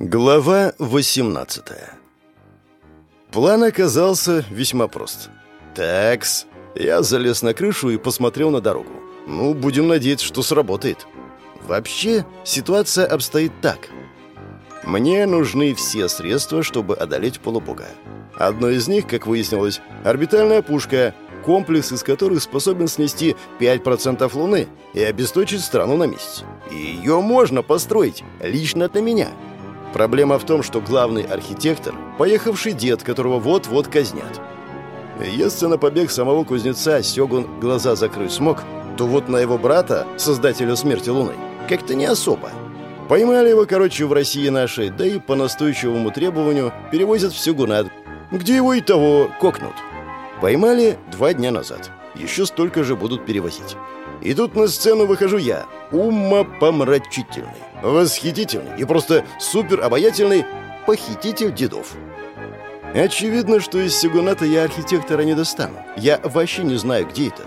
Глава 18 План оказался весьма прост. Такс. Я залез на крышу и посмотрел на дорогу. Ну, будем надеяться, что сработает. Вообще, ситуация обстоит так. Мне нужны все средства, чтобы одолеть полубога. Одно из них, как выяснилось, орбитальная пушка, комплекс из которых способен снести 5% Луны и обесточить страну на месте. И ее можно построить лично для меня. Проблема в том, что главный архитектор – поехавший дед, которого вот-вот казнят. Если на побег самого кузнеца Сёгун глаза закрыть смог, то вот на его брата, создателя смерти Луны, как-то не особо. Поймали его, короче, в России нашей, да и по настойчивому требованию перевозят в Сёгунат, где его и того кокнут. Поймали два дня назад. Еще столько же будут перевозить. И тут на сцену выхожу я, умопомрачительный, восхитительный и просто супер обаятельный похититель дедов. Очевидно, что из Сигуната я архитектора не достану. Я вообще не знаю, где это.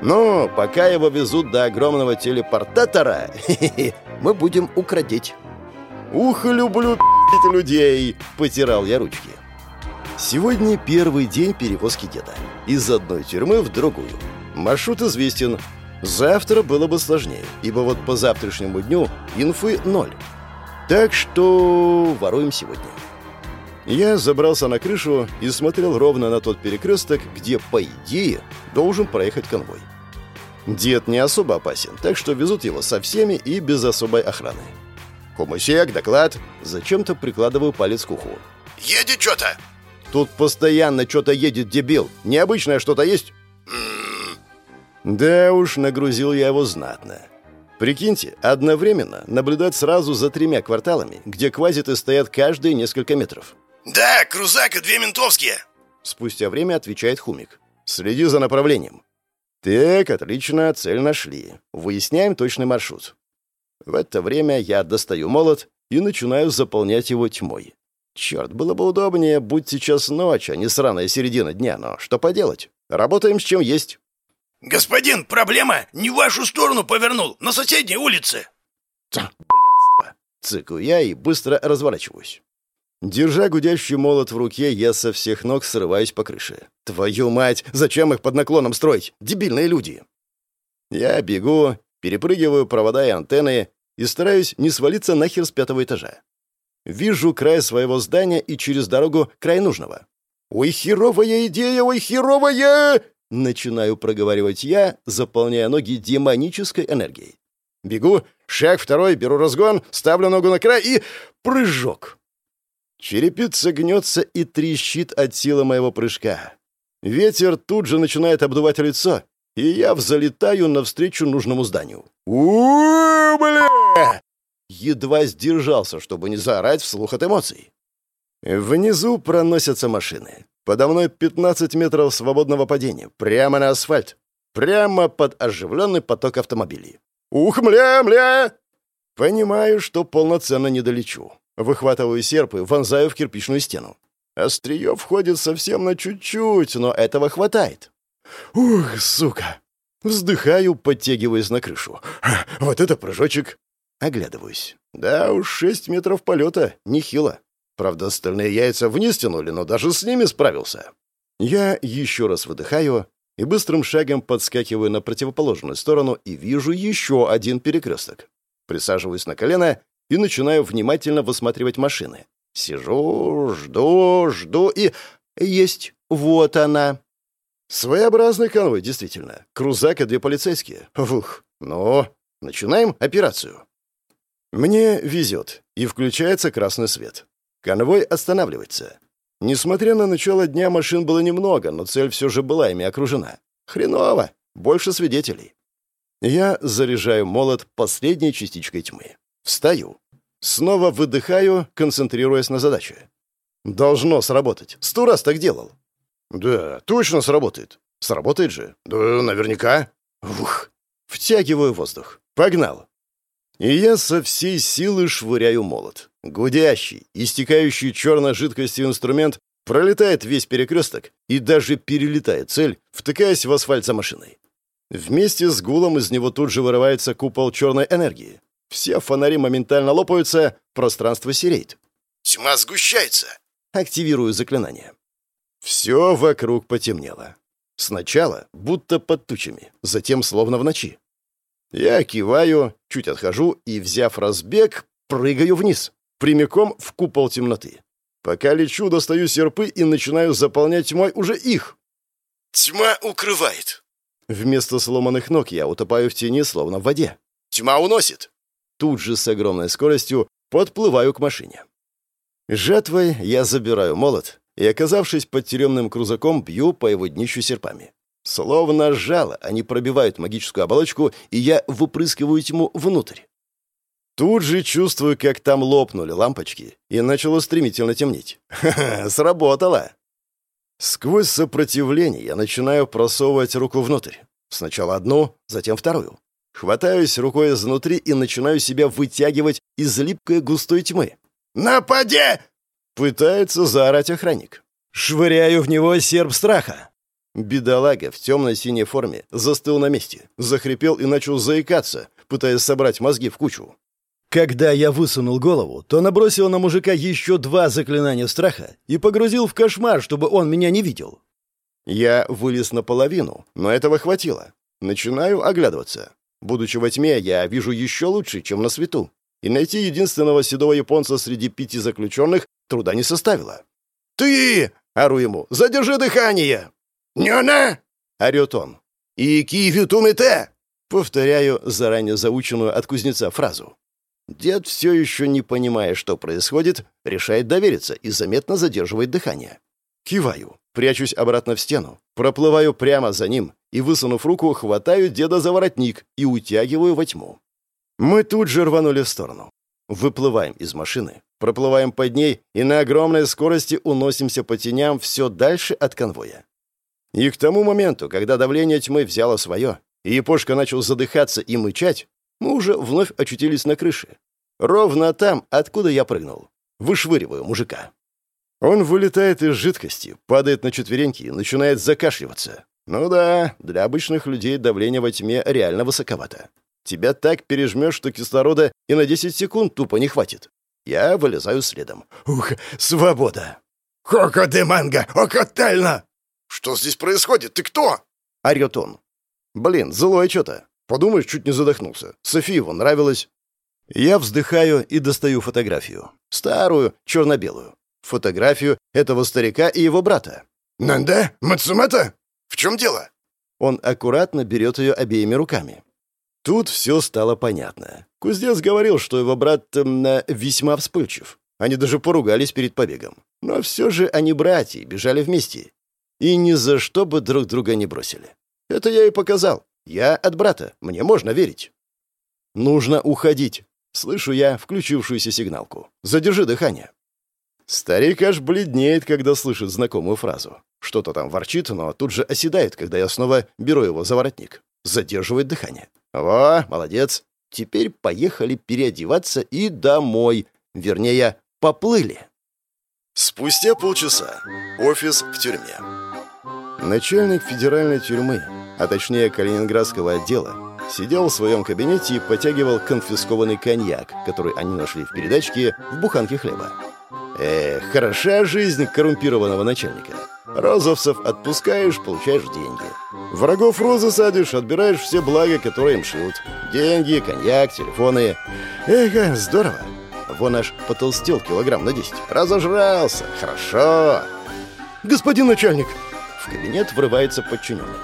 Но пока его везут до огромного телепортатора, мы будем украдеть. «Ух, люблю людей!» — потирал я ручки. Сегодня первый день перевозки деда. Из одной тюрьмы в другую. Маршрут известен. Завтра было бы сложнее, ибо вот по завтрашнему дню инфы ноль. Так что воруем сегодня. Я забрался на крышу и смотрел ровно на тот перекресток, где, по идее, должен проехать конвой. Дед не особо опасен, так что везут его со всеми и без особой охраны. «Хумусек, доклад!» Зачем-то прикладываю палец к уху. «Едет что-то!» «Тут постоянно что-то едет, дебил! Необычное что-то есть?» Да уж, нагрузил я его знатно. Прикиньте, одновременно наблюдать сразу за тремя кварталами, где квазиты стоят каждые несколько метров. «Да, крузак и две ментовские!» Спустя время отвечает Хумик. «Следи за направлением». «Так, отлично, цель нашли. Выясняем точный маршрут». В это время я достаю молот и начинаю заполнять его тьмой. Черт, было бы удобнее, будь сейчас ночь, а не сраная середина дня, но что поделать? Работаем с чем есть. «Господин, проблема! Не в вашу сторону повернул, на соседней улице!» Блядство. Цыкаю я и быстро разворачиваюсь. Держа гудящий молот в руке, я со всех ног срываюсь по крыше. Твою мать, зачем их под наклоном строить? Дебильные люди. Я бегу, перепрыгиваю провода и антенны и стараюсь не свалиться нахер с пятого этажа. Вижу край своего здания и через дорогу край нужного. «Ой, херовая идея, ой, херовая!» Начинаю проговаривать я, заполняя ноги демонической энергией. Бегу, шаг второй, беру разгон, ставлю ногу на край и... прыжок. Черепица гнется и трещит от силы моего прыжка. Ветер тут же начинает обдувать лицо, и я взлетаю навстречу нужному зданию. у бля! Едва сдержался, чтобы не заорать вслух от эмоций. Внизу проносятся машины. Подо мной 15 метров свободного падения, прямо на асфальт, прямо под оживленный поток автомобилей. Ух, мля, мля! Понимаю, что полноценно не долечу. Выхватываю серп и вонзаю в кирпичную стену. Острие входит совсем на чуть-чуть, но этого хватает. Ух, сука! Вздыхаю, подтягиваясь на крышу. Вот это прыжочек! Оглядываюсь. Да уж, шесть метров полета, нехило. Правда, остальные яйца вниз тянули, но даже с ними справился. Я еще раз выдыхаю и быстрым шагом подскакиваю на противоположную сторону и вижу еще один перекресток. Присаживаюсь на колено и начинаю внимательно высматривать машины. Сижу, жду, жду и... Есть. Вот она. Своеобразный конвой, действительно. Крузак и две полицейские. Ух. Ну, начинаем операцию. Мне везет, и включается красный свет. Конвой останавливается. Несмотря на начало дня, машин было немного, но цель все же была ими окружена. Хреново. Больше свидетелей. Я заряжаю молот последней частичкой тьмы. Встаю. Снова выдыхаю, концентрируясь на задаче. Должно сработать. Сто раз так делал. Да, точно сработает. Сработает же. Да, наверняка. Ух. Втягиваю воздух. Погнал. И я со всей силы швыряю молот. Гудящий, истекающий черной жидкостью инструмент пролетает весь перекресток и даже перелетает цель, втыкаясь в асфальт за машиной. Вместе с гулом из него тут же вырывается купол черной энергии. Все фонари моментально лопаются, пространство сереет. Тьма сгущается. Активирую заклинание. Все вокруг потемнело. Сначала будто под тучами, затем словно в ночи. Я киваю, чуть отхожу и, взяв разбег, прыгаю вниз, прямиком в купол темноты. Пока лечу, достаю серпы и начинаю заполнять тьмой уже их. Тьма укрывает. Вместо сломанных ног я утопаю в тени, словно в воде. Тьма уносит. Тут же с огромной скоростью подплываю к машине. Жатвой я забираю молот и, оказавшись под тюремным крузаком, бью по его днищу серпами. Словно жало, они пробивают магическую оболочку, и я выпрыскиваю тьму внутрь. Тут же чувствую, как там лопнули лампочки, и начало стремительно темнеть. Ха-ха, сработало! Сквозь сопротивление я начинаю просовывать руку внутрь. Сначала одну, затем вторую. Хватаюсь рукой изнутри и начинаю себя вытягивать из липкой густой тьмы. «Напади!» — пытается заорать охранник. Швыряю в него серп страха. Бедолага в темно-синей форме застыл на месте, захрипел и начал заикаться, пытаясь собрать мозги в кучу. Когда я высунул голову, то набросил на мужика еще два заклинания страха и погрузил в кошмар, чтобы он меня не видел. Я вылез наполовину, но этого хватило. Начинаю оглядываться. Будучи во тьме, я вижу еще лучше, чем на свету. И найти единственного седого японца среди пяти заключенных труда не составило. «Ты!» — ору ему. «Задержи дыхание!» «Нёна!» — орёт он. «И киевитумите!» — повторяю заранее заученную от кузнеца фразу. Дед, все еще не понимая, что происходит, решает довериться и заметно задерживает дыхание. Киваю, прячусь обратно в стену, проплываю прямо за ним и, высунув руку, хватаю деда за воротник и утягиваю во тьму. Мы тут же рванули в сторону. Выплываем из машины, проплываем под ней и на огромной скорости уносимся по теням все дальше от конвоя. И к тому моменту, когда давление тьмы взяло свое, и Япошка начал задыхаться и мычать, мы уже вновь очутились на крыше. Ровно там, откуда я прыгнул. Вышвыриваю мужика. Он вылетает из жидкости, падает на четвереньки и начинает закашливаться. Ну да, для обычных людей давление во тьме реально высоковато. Тебя так пережмешь, что кислорода и на 10 секунд тупо не хватит. Я вылезаю следом. Ух, свобода! «Хоко де манго! Окотельно!» «Что здесь происходит? Ты кто?» — орёт он. «Блин, злой что-то. Подумаешь, чуть не задохнулся. Софи его нравилось. Я вздыхаю и достаю фотографию. Старую, черно-белую. Фотографию этого старика и его брата. «Нанда? Мацумата? В чем дело?» Он аккуратно берет ее обеими руками. Тут все стало понятно. Кузнец говорил, что его брат э, весьма вспыльчив. Они даже поругались перед побегом. Но все же они братья, бежали вместе. И ни за что бы друг друга не бросили. Это я и показал. Я от брата, мне можно верить. Нужно уходить. Слышу я включившуюся сигналку. Задержи дыхание. Старик аж бледнеет, когда слышит знакомую фразу. Что-то там ворчит, но тут же оседает, когда я снова беру его за воротник. Задерживает дыхание. Во, молодец. Теперь поехали переодеваться и домой. Вернее, поплыли. Спустя полчаса. Офис в тюрьме. Начальник федеральной тюрьмы а точнее калининградского отдела, сидел в своем кабинете и потягивал конфискованный коньяк, который они нашли в передачке в буханке хлеба. Эх, хороша жизнь коррумпированного начальника. Розовцев отпускаешь, получаешь деньги. Врагов розы садишь, отбираешь все блага, которые им шьют. Деньги, коньяк, телефоны. Эх, здорово. Вон аж потолстел килограмм на 10. Разожрался. Хорошо. Господин начальник. В кабинет врывается подчиненный.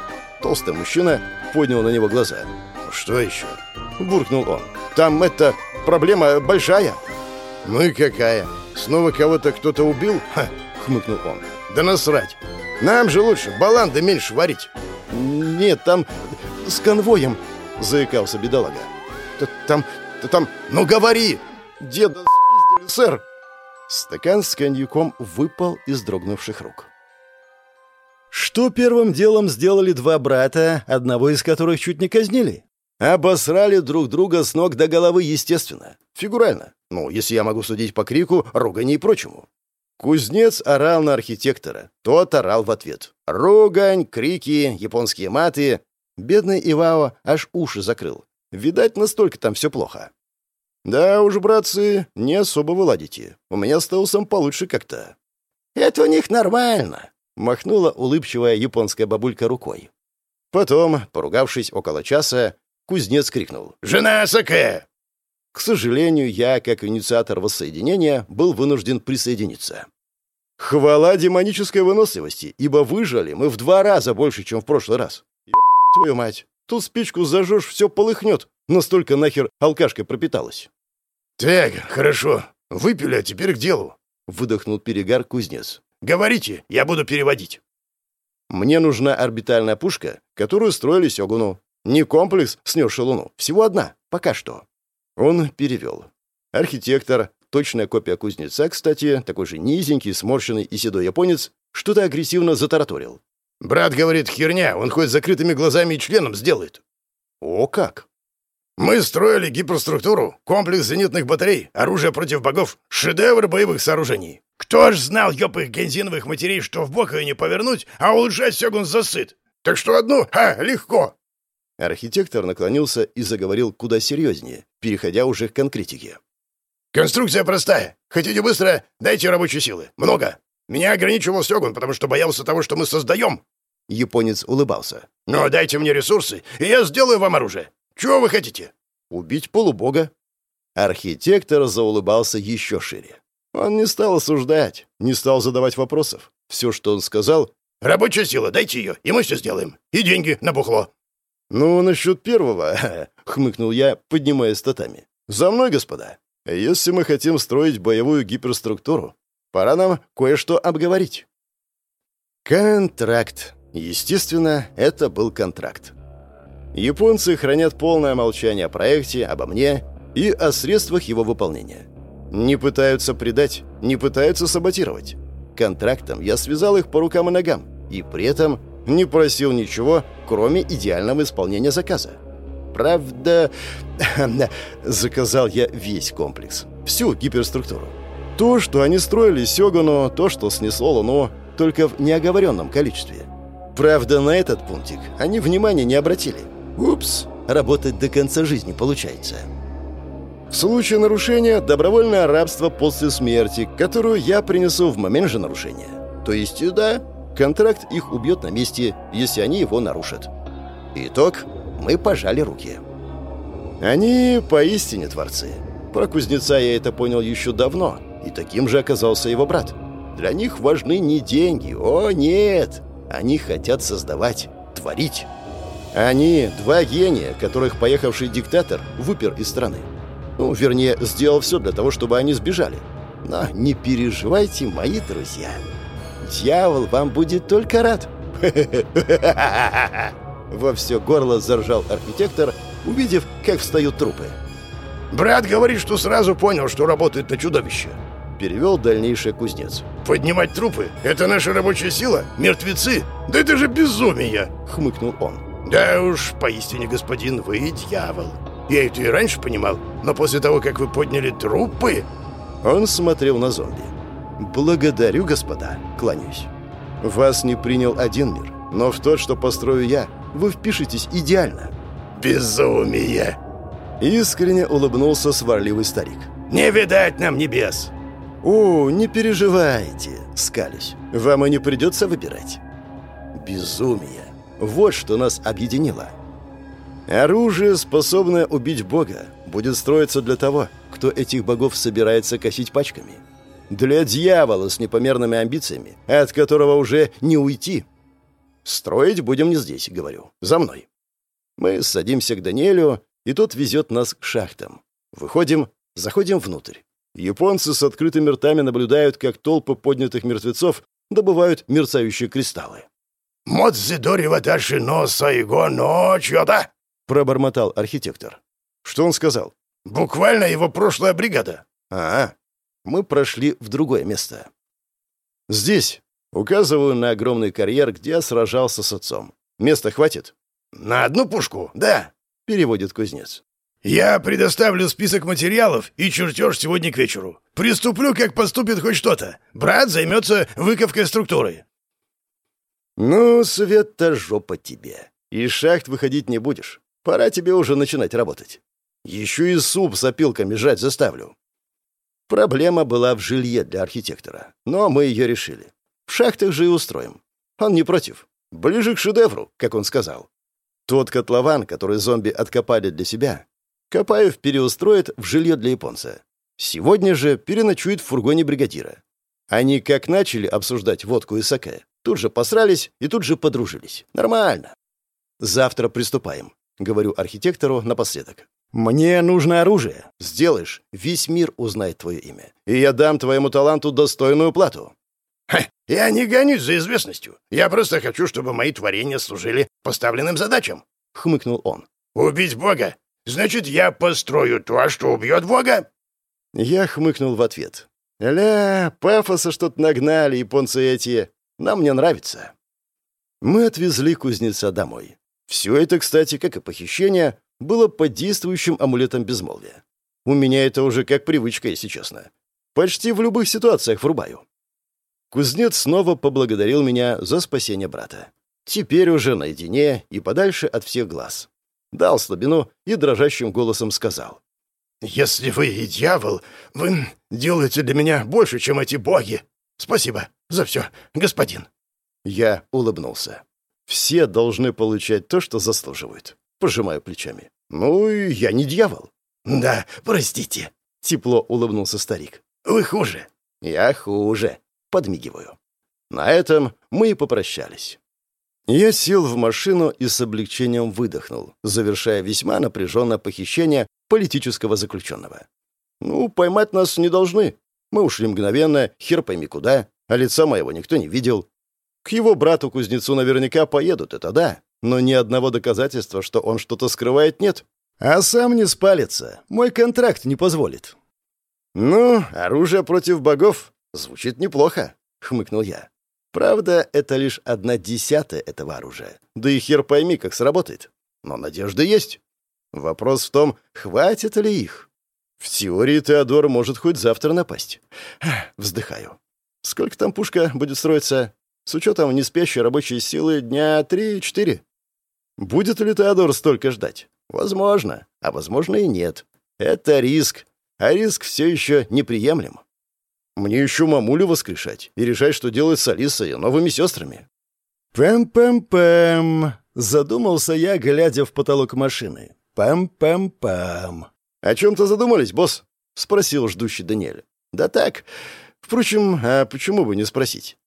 Толстый мужчина поднял на него глаза. «Что еще?» — буркнул он. «Там это... проблема большая». «Ну и какая? Снова кого-то кто-то убил?» Ха, — хмыкнул он. «Да насрать! Нам же лучше баланды меньше варить!» «Нет, там... с конвоем!» — заикался бедолага. «Там... там... ну говори!» «Деда спиздили, сэр!» Стакан с коньяком выпал из дрогнувших рук. Что первым делом сделали два брата, одного из которых чуть не казнили? Обосрали друг друга с ног до головы, естественно. Фигурально. Ну, если я могу судить по крику, ругани и прочему. Кузнец орал на архитектора. Тот орал в ответ. Ругань, крики, японские маты. Бедный Ивао аж уши закрыл. Видать, настолько там все плохо. «Да уж, братцы, не особо вы ладите. У меня с Таусом получше как-то». «Это у них нормально», — махнула улыбчивая японская бабулька рукой. Потом, поругавшись около часа, кузнец крикнул «Жена Саке!». К сожалению, я, как инициатор воссоединения, был вынужден присоединиться. Хвала демонической выносливости, ибо выжили мы в два раза больше, чем в прошлый раз. твою мать, тут спичку зажжешь, все полыхнет. Настолько нахер алкашкой пропиталась. «Так, хорошо. Выпили, а теперь к делу», — выдохнул перегар кузнец. «Говорите, я буду переводить». «Мне нужна орбитальная пушка, которую строили Сёгуну. Не комплекс, снесший Луну. Всего одна, пока что». Он перевел. Архитектор, точная копия кузнеца, кстати, такой же низенький, сморщенный и седой японец, что-то агрессивно затараторил. «Брат говорит, херня, он хоть закрытыми глазами и членом сделает». «О как!» Мы строили гиперструктуру, комплекс зенитных батарей, оружие против богов, шедевр боевых сооружений. Кто ж знал, ёб их бензиновых матерей, что в бок ее не повернуть, а улучшать Сёгун засыт? Так что одну, а, легко!» Архитектор наклонился и заговорил куда серьезнее, переходя уже к конкретике. «Конструкция простая. Хотите быстро? Дайте рабочей силы. Много. Меня ограничивал Сёгун, потому что боялся того, что мы создаем». Японец улыбался. «Но дайте мне ресурсы, и я сделаю вам оружие. Чего вы хотите?» «Убить полубога». Архитектор заулыбался еще шире. Он не стал осуждать, не стал задавать вопросов. Все, что он сказал... «Рабочая сила, дайте ее, и мы все сделаем. И деньги на бухло». «Ну, насчет первого...» — хмыкнул я, поднимаясь статами. «За мной, господа. Если мы хотим строить боевую гиперструктуру, пора нам кое-что обговорить». Контракт. Естественно, это был контракт. Японцы хранят полное молчание о проекте, обо мне и о средствах его выполнения. Не пытаются предать, не пытаются саботировать. Контрактом я связал их по рукам и ногам, и при этом не просил ничего, кроме идеального исполнения заказа. Правда, заказал я весь комплекс, всю гиперструктуру. То, что они строили Сёгуну, то, что снесло Луну, только в неоговоренном количестве. Правда, на этот пунктик они внимания не обратили. Упс, работать до конца жизни получается. В случае нарушения – добровольное рабство после смерти, которую я принесу в момент же нарушения. То есть, да, контракт их убьет на месте, если они его нарушат. Итог – мы пожали руки. Они поистине творцы. Про кузнеца я это понял еще давно, и таким же оказался его брат. Для них важны не деньги, о нет! Они хотят создавать, творить. Они — два гения, которых поехавший диктатор выпер из страны. Ну, вернее, сделал все для того, чтобы они сбежали. Но не переживайте, мои друзья. Дьявол вам будет только рад. Во все горло заржал архитектор, увидев, как встают трупы. «Брат говорит, что сразу понял, что работает на чудовище», — перевел дальнейший кузнец. «Поднимать трупы — это наша рабочая сила? Мертвецы? Да это же безумие!» — хмыкнул он. «Да уж, поистине, господин, вы дьявол. Я это и раньше понимал, но после того, как вы подняли трупы...» Он смотрел на зомби. «Благодарю, господа. Кланяюсь. Вас не принял один мир, но в тот, что построю я, вы впишетесь идеально». «Безумие!» Искренне улыбнулся сварливый старик. «Не видать нам небес!» «О, не переживайте!» — скались. «Вам и не придется выбирать». «Безумие! Вот что нас объединило. Оружие, способное убить Бога, будет строиться для того, кто этих богов собирается косить пачками. Для дьявола с непомерными амбициями, от которого уже не уйти. Строить будем не здесь, говорю. За мной. Мы садимся к Даниэлю, и тот везет нас к шахтам. Выходим, заходим внутрь. Японцы с открытыми ртами наблюдают, как толпы поднятых мертвецов добывают мерцающие кристаллы. «Модзидори ваташи но сайго но чё-то?» — пробормотал архитектор. «Что он сказал?» «Буквально его прошлая бригада». «А, мы прошли в другое место». «Здесь», — указываю на огромный карьер, где я сражался с отцом. «Места хватит?» «На одну пушку, да», — переводит кузнец. «Я предоставлю список материалов и чертеж сегодня к вечеру. Приступлю, как поступит хоть что-то. Брат займется выковкой структуры. «Ну, Света, жопа тебе. Из шахт выходить не будешь. Пора тебе уже начинать работать». Еще и суп с опилками жать заставлю. Проблема была в жилье для архитектора, но мы ее решили. В шахтах же и устроим. Он не против. Ближе к шедевру, как он сказал. Тот котлован, который зомби откопали для себя, Копаев переустроит в жилье для японца. Сегодня же переночует в фургоне бригадира. Они как начали обсуждать водку и саке, тут же посрались и тут же подружились. Нормально. Завтра приступаем, говорю архитектору напоследок. Мне нужно оружие. Сделаешь, весь мир узнает твое имя. И я дам твоему таланту достойную плату. Ха, я не гонюсь за известностью. Я просто хочу, чтобы мои творения служили поставленным задачам, хмыкнул он. Убить Бога? Значит, я построю то, что убьет Бога? Я хмыкнул в ответ. «Ля, пафоса что-то нагнали, японцы эти. Нам не нравится». Мы отвезли кузнеца домой. Все это, кстати, как и похищение, было под действующим амулетом безмолвия. У меня это уже как привычка, если честно. Почти в любых ситуациях врубаю. Кузнец снова поблагодарил меня за спасение брата. Теперь уже наедине и подальше от всех глаз. Дал слабину и дрожащим голосом сказал. «Если вы и дьявол, вы делаете для меня больше, чем эти боги. Спасибо за все, господин». Я улыбнулся. «Все должны получать то, что заслуживают». Пожимаю плечами. «Ну, я не дьявол». «Да, простите», — тепло улыбнулся старик. «Вы хуже». «Я хуже», — подмигиваю. На этом мы и попрощались. Я сел в машину и с облегчением выдохнул, завершая весьма напряженное похищение политического заключенного. Ну, поймать нас не должны. Мы ушли мгновенно, хер пойми куда, а лица моего никто не видел. К его брату-кузнецу наверняка поедут, это да, но ни одного доказательства, что он что-то скрывает, нет. А сам не спалится, мой контракт не позволит. «Ну, оружие против богов звучит неплохо», — хмыкнул я. Правда, это лишь одна десятая этого оружия. Да и хер пойми, как сработает. Но надежда есть. Вопрос в том, хватит ли их. В теории Теодор может хоть завтра напасть. Вздыхаю. Сколько там пушка будет строиться? С учетом неспящей рабочей силы дня три-четыре. Будет ли Теодор столько ждать? Возможно, а возможно и нет. Это риск, а риск все еще неприемлем. Мне еще мамулю воскрешать и решать, что делать с Алисой и новыми сестрами. «Пэм-пэм-пэм», — задумался я, глядя в потолок машины. «Пэм-пэм-пэм». «О чем-то задумались, босс?» — спросил ждущий Даниэль. «Да так. Впрочем, а почему бы не спросить?»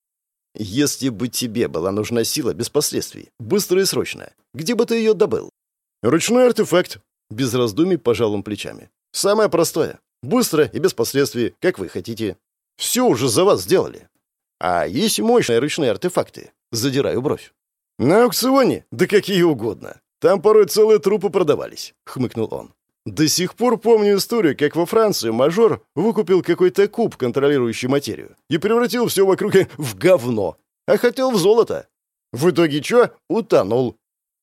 «Если бы тебе была нужна сила без последствий, быстро и срочно, где бы ты ее добыл?» «Ручной артефакт», — без раздумий пожал он плечами. «Самое простое. Быстро и без последствий, как вы хотите. Все уже за вас сделали. А есть мощные ручные артефакты. Задираю бровь. На аукционе? Да какие угодно. Там порой целые трупы продавались, хмыкнул он. До сих пор помню историю, как во Франции мажор выкупил какой-то куб, контролирующий материю, и превратил все вокруг в говно, а хотел в золото. В итоге что? Утонул.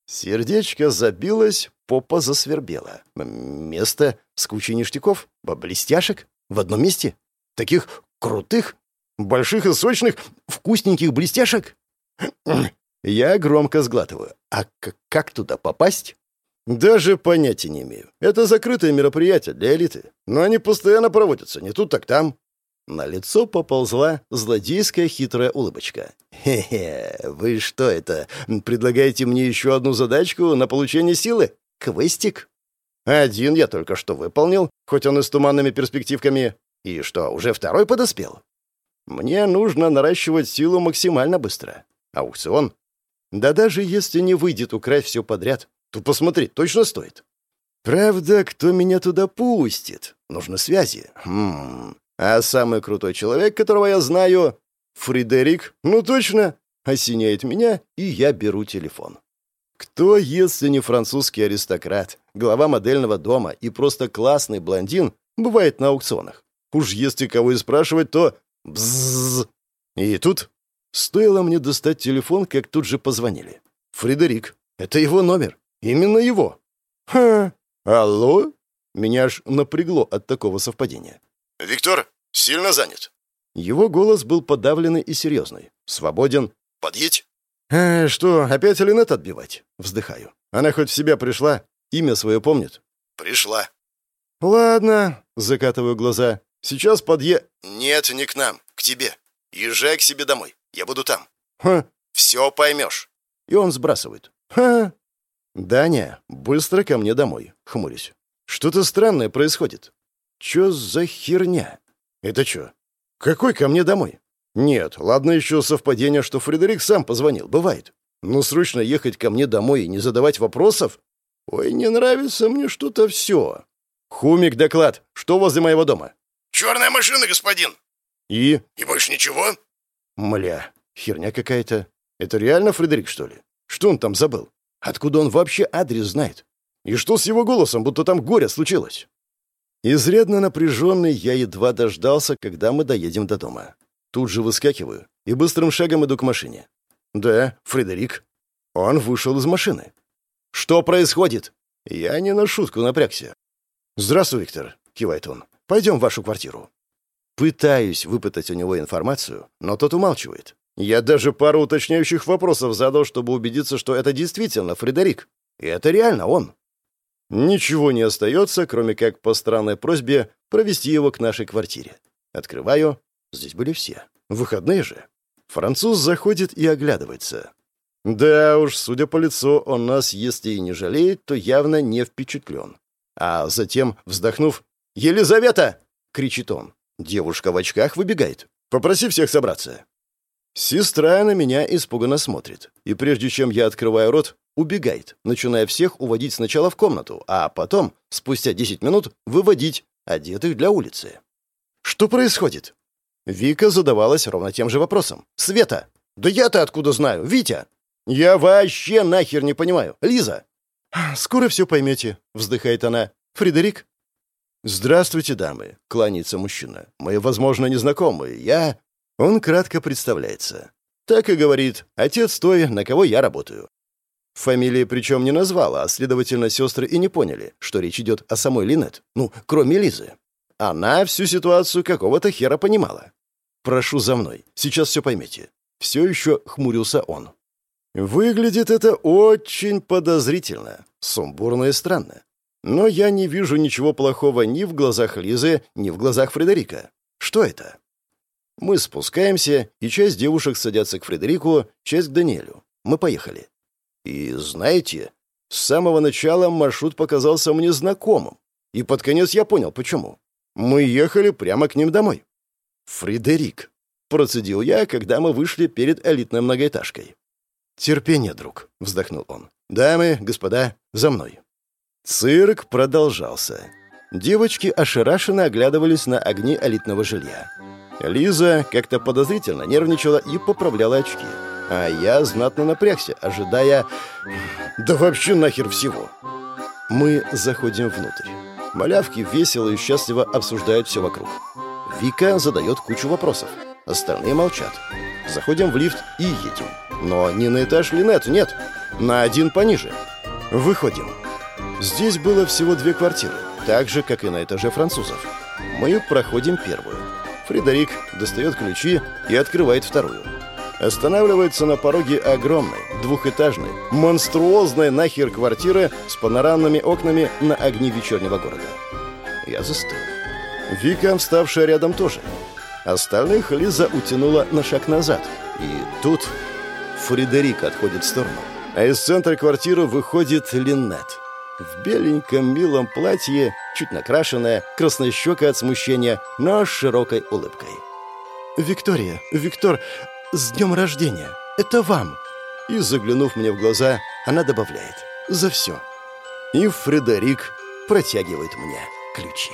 Сердечко забилось, попа засвербела. Место с кучей ништяков, блестяшек в одном месте. Таких Крутых? Больших и сочных? Вкусненьких блестяшек? Я громко сглатываю. А как туда попасть? Даже понятия не имею. Это закрытое мероприятие для элиты. Но они постоянно проводятся, не тут так там. На лицо поползла злодейская хитрая улыбочка. «Хе-хе, вы что это, предлагаете мне еще одну задачку на получение силы? Квестик?» «Один я только что выполнил, хоть он и с туманными перспективками. И что, уже второй подоспел? Мне нужно наращивать силу максимально быстро. Аукцион? Да даже если не выйдет украсть все подряд, то посмотри, точно стоит. Правда, кто меня туда пустит? Нужны связи. Хм. А самый крутой человек, которого я знаю, Фредерик, ну точно, осеняет меня, и я беру телефон. Кто, если не французский аристократ, глава модельного дома и просто классный блондин, бывает на аукционах? Уж если кого и спрашивать, то бззз. И тут стоило мне достать телефон, как тут же позвонили. Фредерик. Это его номер. Именно его. Ха. Алло? Меня аж напрягло от такого совпадения. «Виктор, сильно занят?» Его голос был подавленный и серьезный. «Свободен». «Подъедь». «Э, «Что, опять Линет отбивать?» Вздыхаю. «Она хоть в себя пришла? Имя свое помнит?» «Пришла». «Ладно», — закатываю глаза. «Сейчас подъе...» «Нет, не к нам, к тебе. Езжай к себе домой. Я буду там». «Ха, все поймешь». И он сбрасывает. «Ха». «Даня, быстро ко мне домой», — хмурюсь. «Что-то странное происходит». «Чё за херня?» «Это чё? Какой ко мне домой?» «Нет, ладно еще совпадение, что Фредерик сам позвонил. Бывает. Но срочно ехать ко мне домой и не задавать вопросов? Ой, не нравится мне что-то все. Хумик, доклад. Что возле моего дома?» «Черная машина, господин». «И?» «И больше ничего?» «Мля, херня какая-то. Это реально Фредерик, что ли? Что он там забыл? Откуда он вообще адрес знает? И что с его голосом, будто там горе случилось?» Изрядно напряженный, я едва дождался, когда мы доедем до дома. Тут же выскакиваю и быстрым шагом иду к машине. «Да, Фредерик». Он вышел из машины. «Что происходит?» Я не на шутку напрягся. «Здравствуй, Виктор», — кивает он. «Пойдем в вашу квартиру». Пытаюсь выпытать у него информацию, но тот умалчивает. Я даже пару уточняющих вопросов задал, чтобы убедиться, что это действительно Фредерик. И это реально он. Ничего не остается, кроме как по странной просьбе провести его к нашей квартире. Открываю. Здесь были все. Выходные же. Француз заходит и оглядывается. Да уж, судя по лицу, он нас, если и не жалеет, то явно не впечатлен. А затем, вздохнув, «Елизавета!» — кричит он. Девушка в очках выбегает. «Попроси всех собраться». Сестра на меня испуганно смотрит. И прежде чем я открываю рот, убегает, начиная всех уводить сначала в комнату, а потом, спустя 10 минут, выводить, одетых для улицы. Что происходит? Вика задавалась ровно тем же вопросом. «Света!» «Да я-то откуда знаю? Витя!» «Я вообще нахер не понимаю. Лиза!» «Скоро все поймете», — вздыхает она. «Фредерик?» «Здравствуйте, дамы», — кланяется мужчина. «Мы, возможно, незнакомы. Я...» Он кратко представляется. Так и говорит, отец той, на кого я работаю. Фамилии причем не назвала, а, следовательно, сестры и не поняли, что речь идет о самой Линет. Ну, кроме Лизы. Она всю ситуацию какого-то хера понимала. «Прошу за мной. Сейчас все поймете». Все еще хмурился он. Выглядит это очень подозрительно, сумбурно и странно. Но я не вижу ничего плохого ни в глазах Лизы, ни в глазах Фредерика. Что это? Мы спускаемся, и часть девушек садятся к Фредерику, часть к Даниэлю. Мы поехали. И знаете, с самого начала маршрут показался мне знакомым. И под конец я понял, почему. Мы ехали прямо к ним домой. «Фредерик», — процедил я, когда мы вышли перед элитной многоэтажкой. «Терпение, друг», — вздохнул он. «Дамы, господа, за мной». Цирк продолжался. Девочки ошарашенно оглядывались на огни элитного жилья. Лиза как-то подозрительно нервничала и поправляла очки. А я знатно напрягся, ожидая... Да вообще нахер всего. Мы заходим внутрь. Малявки весело и счастливо обсуждают все вокруг. Вика задает кучу вопросов. Остальные молчат. Заходим в лифт и едем. Но не на этаж Линет, нет. На один пониже. Выходим. Здесь было всего две квартиры, так же, как и на этаже французов. Мы проходим первую. Фредерик достает ключи и открывает вторую. Останавливается на пороге огромной, двухэтажной, монструозной нахер квартиры с панорамными окнами на огни вечернего города. Я застыл. Вика, вставшая рядом, тоже. Остальных Лиза утянула на шаг назад. И тут Фредерик отходит в сторону. А из центра квартиры выходит Линнет. В беленьком милом платье, чуть накрашенная, краснощекая от смущения, но с широкой улыбкой. «Виктория, Виктор, с днем рождения! Это вам!» И, заглянув мне в глаза, она добавляет «За все!» И Фредерик протягивает мне ключи.